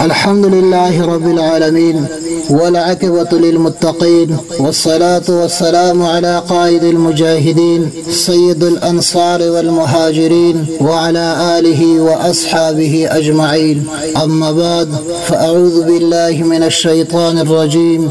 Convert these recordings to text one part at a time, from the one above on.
الحمد لله رب العالمين والعكبة للمتقين والصلاة والسلام على قائد المجاهدين سيد الأنصار والمهاجرين وعلى آله وأصحابه أجمعين أما بعد فأعوذ بالله من الشيطان الرجيم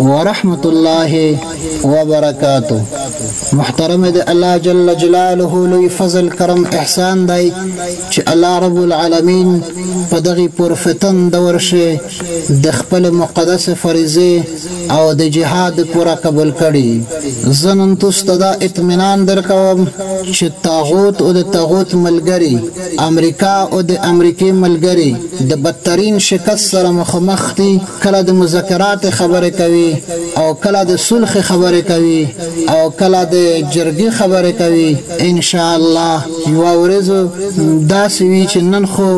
ورحمت الله وبرکاته محترم د الله جل جلاله لوی فضل کرم احسان دی چې الله رب العالمین په دغه پرفتن دور شي د خپل مقدس فریضه او د جهاد پورا قبول کړي زنن تاسو ته دا اطمینان درکوم چې طاغوت او د طاغوت ملګری امریکا او د امریکای ملګری د بدترین شکست سره مخامخ دي کله د مذکرات خبرې کوي او کله د صلخ خبرې کوي او کله د جرګې خبرې کوي ان شاء الله یو ورځ داسې وی چې نن خو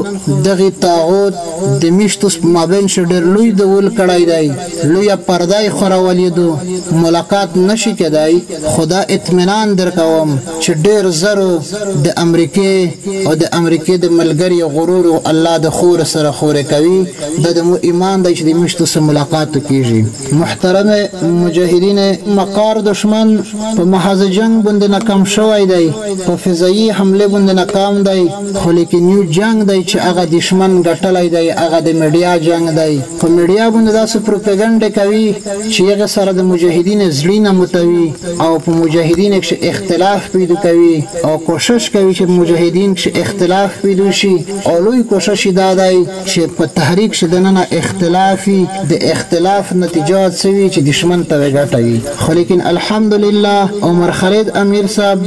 دغه طاغوت د میشتو مابین شو ډیر لوی د ول کړای دی لوی پردای خورولې دو ملاقات نشي کېدای خدا اطمینان درکوم چې ډېر زر د امريکې او د امريکې د ملګري غرور الله د خور سره خورې کوي دا د مو ايمان دی چې د مشتو سره ملاقات کېږي محترم مجاهدين مکار دشمن په محض جنګ بوندې ناکام شوی دی په فضايي حملې بوندې ناکام دی خو ليکن يو جنګ دی چې هغه دشمن ګټلی دی هغه د ميډيا جنګ دی په ميډيا بوندې داسې پروپيګنډې کوي چې هغې سره د مجاهدين زړي نه متوي. او په مجاهدینو کښې اختلاف پیدو کوی او کوشش کوی چه په مجاهدین کښې اختلاف پیدو شی او لوی کوشش یی دا دای چه په تحریک کښې دننه اختلاف وی د اختلاف نتیجه څه وی چه دشمن ته به ګټه وی خو لیکن الحمدالله عمر خالد امیر صاحب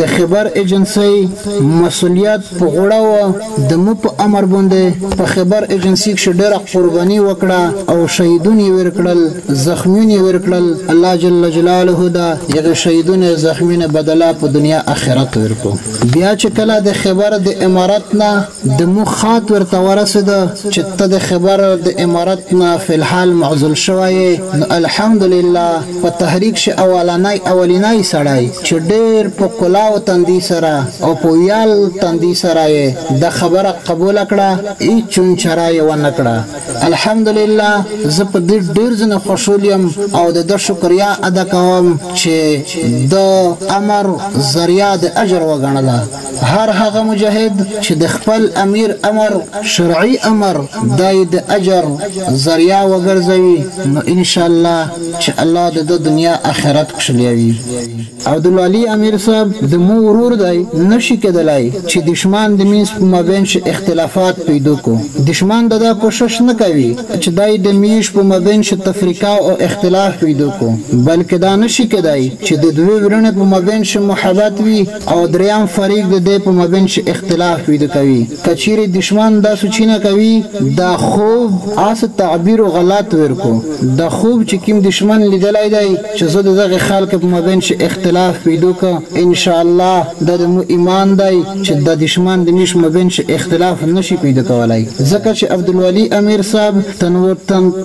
د خبر ایجنسی مسولیت په غوړه وه د مو په امر بوندې په خبر ایجنسی کښې ډیره قربانی وکړه او شهیدون یی ورکړل زخميون يې ورکړل الله جل جلاله ده يغې شهيدونو يې زخميونه بدلا په دنيا اخرت ورکو بيا چې کله د خيبر د امارت نه د موږ خات ورته ورسيده چې ته د خيبر د امارت نه في الحال معزول شوی يې نو الحمد لله په تحريک شې اولنی اولينی سړی چې ډير په کلاو تندي سره او په ويال تندي سره يې دا خبره قبوله کړه هيڅ چون چرا يې ونکړه. الحمد لله زه په دي ډير ځنه خوشول يم او د ده شکريا ادا کوم چي د امر ذريعه د اجر وګڼله هر هغه مجاهد چي د خپل امير امر شرعي امر داي د اجر ذريعه وګرځوي نو انشاءالله چي الله د ده دنيا اخرت کښليوي عبدالعلي امير صاحب د مو ورور دی نشي کيدلاي چي دشمان د مينځ په مابينش اختلافات پيدو کو دشمان ددا کوشش نه کوي چي داي د مييش په مابينش تفريقه او اختلاف پيدو کو بلکه دا نشي کيداي چي د دوي ورڼه په مابينش محبت وي او دريم فريق د دي په مابينش اختلاف پيدو کوي. که چیری دشمن دا سوچینه کوی دا خوب اس تعبیر او غلط ورکو دا خوب چی کیم دشمن لیدلی دی چی زه د دغه خلک په مابین چی اختلاف پیدو که ان شاء الله دا د مو ایمان دی چی دا دشمن د میش مابین چی اختلاف نشی پیدو کولی ځکه چی عبدالولی امیر صاحب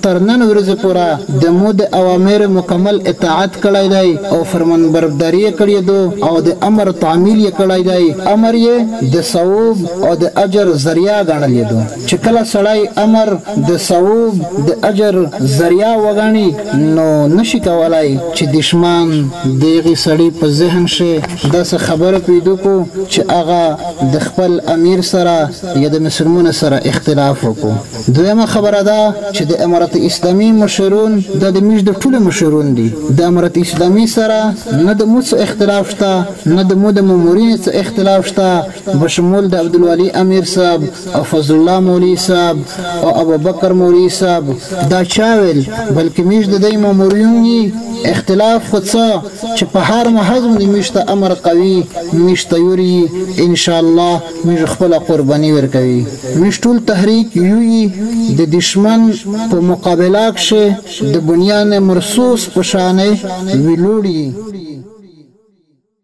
تر نن ورځی پورا د مو د اوامر مکمل اطاعت کړی دی او فرمانبربداری یی کړیدو او د امر تعمیل یی کړی دی امر یی د ثوب او د اجر ذریعه ګڼلې ده، چې کله سړی امر د ثوب د اجر ذریعه وګڼي نو نه شي کولای چې دښمن د هغه سړي په ذهن کښې داسې خبره پيدو کو چې هغه د خپل امير سره يا د مسلمونو سره اختلاف وکو دويمه خبره دا چې د امارت اسلامي مشرون دا د ميژ د ټولو مشرون دي د امارت اسلامي سره نه د مو څه اختلاف شته نه د مو د ممورینې څه اختلاف شته بشمول د عبدالولی امیر صاحب او فضل الله مولی صاحب او ابوبکر مولی صاحب دا چا ویل بلکه میژ د دی مموریون یی اختلاف خو څه چه په هر محض غوندی میژ ته امر قوی میژ تیور یی ان شاء الله میژ خپله قربنی ورکوی میژ ټول تحریک یو یی د دشمن په مقابله کښی د بنیان مرصوص په شانی ویلوړ یی.